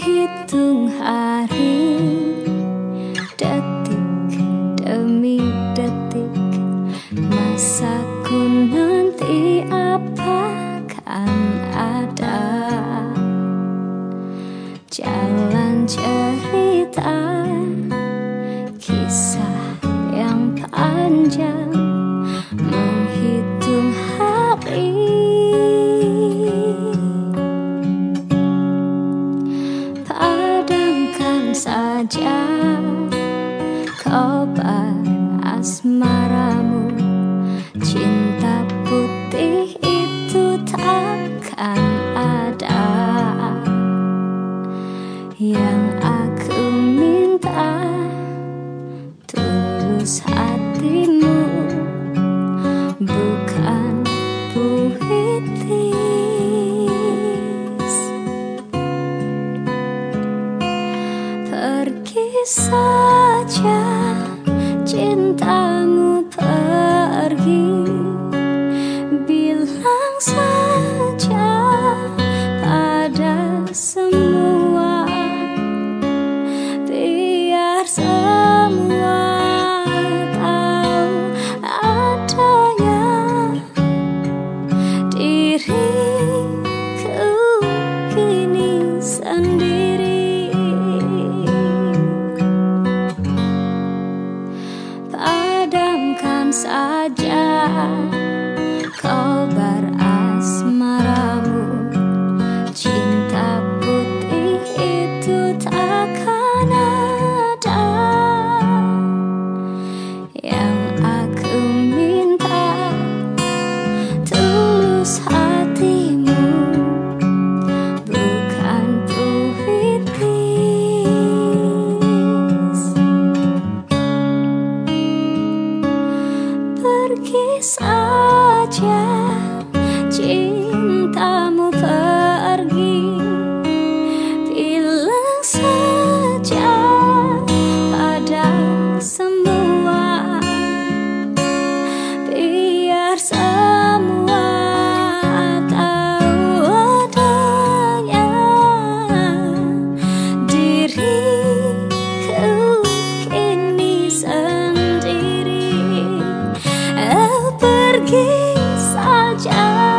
Menghitung hari Detik demi detik. Masaku nanti akan ada? Jalan cerita Saja. Kobar asmaramu Cinta putih itu takkan ada. Yang aku minta tulus hatimu saja cinta. saja. cintamu pergi bilang saja pada semua. Biar semua tahu adanya diriku kini sendiri. Pergi saja.